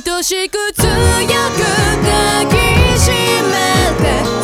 愛しく強く抱きしめて